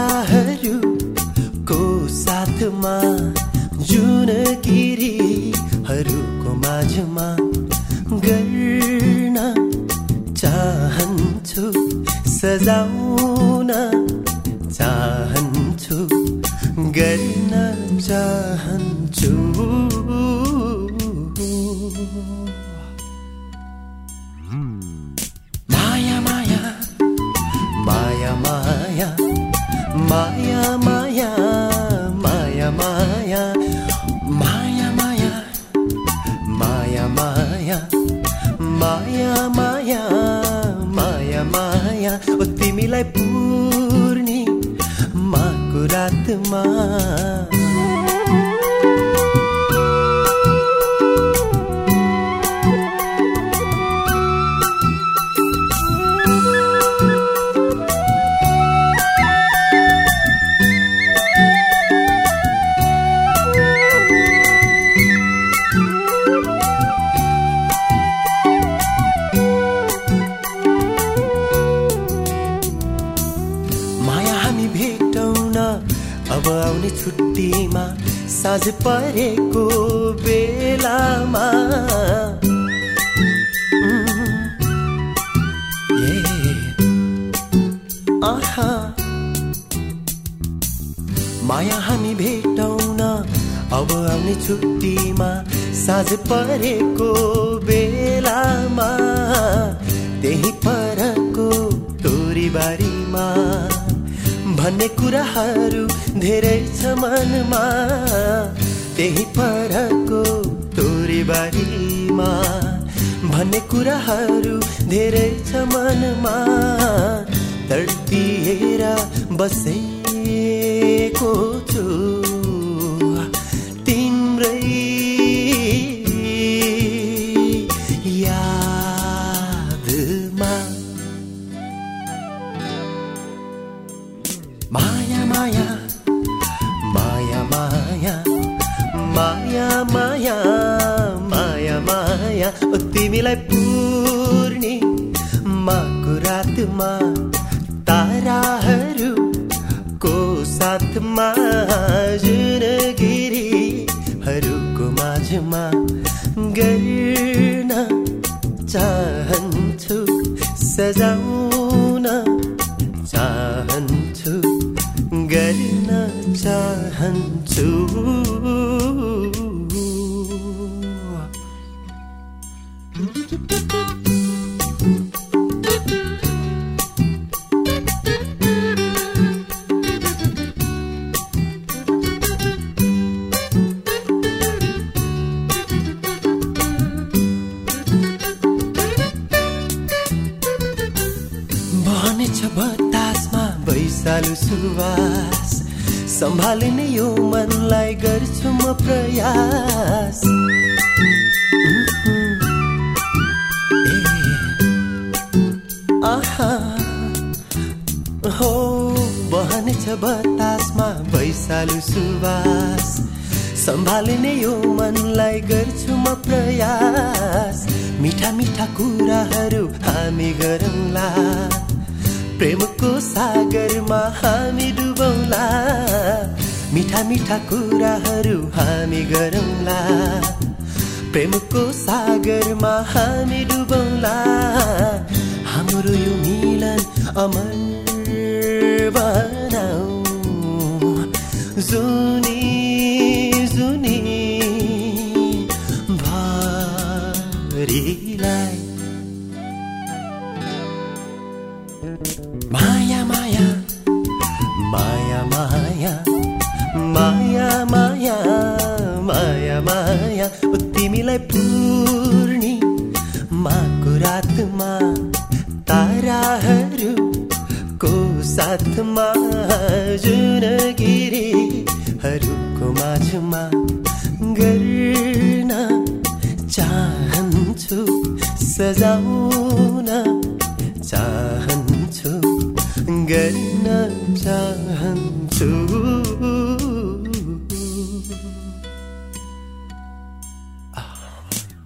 ताराहरूको साथमा जुन गिरीहरूको माझमा गर्न चाहन्छु सजाउन चाहन्छु गर्न चाहन्छु। गुरात्मा छुट्टीमा साँझ परेको बेलामा। आहा। माया हामी भेटौँ अब आउने छुट्टीमा साँझ परेको बेलामा। त्यही परको तोरीबारीमा। भन्ने कुराहरू धेरै छ मनमा। त्यही परको तोरीबारीमा भन्ने कुराहरू धेरै छ मनमा। तडपिएर बसेको छु। माया माया माया माया माया माया माया माया तिमीलाई पूर्णी माको रातमा ताराहरूको साथमा जुन गिरीहरूको माझमा गर्न चाहन्छु सजाउन चाहन्छु बतासमा वैशालु सुवास। सम्हालिने यो मनलाई गर्छु म प्रयास। आहा। हो बहनेछ बतासमा वैशालु सुवास। सम्हालिने यो मनलाई गर्छु म प्रयास। मिठा मिठा कुराहरू हामी गरौँला। प्रेमको सागरमा हामी डुबौँला। मिठा मिठा कुराहरू हामी गरौँला। प्रेमको सागरमा हामी डुबौँला। हाम्रो यो मिलन अमर बनाऊ। जुनी तिमीलाई पूर्णी माको रातमा ताराहरूको साथमा जुन गिरीहरूको माझमा गर्न चाह सजाउन चाहन्छु गर्न चाहन्छु।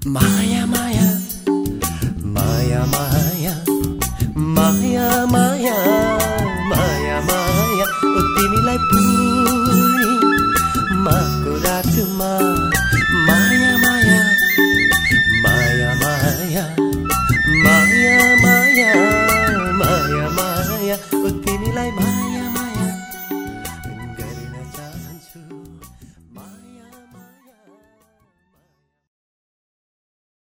माया माया माया माया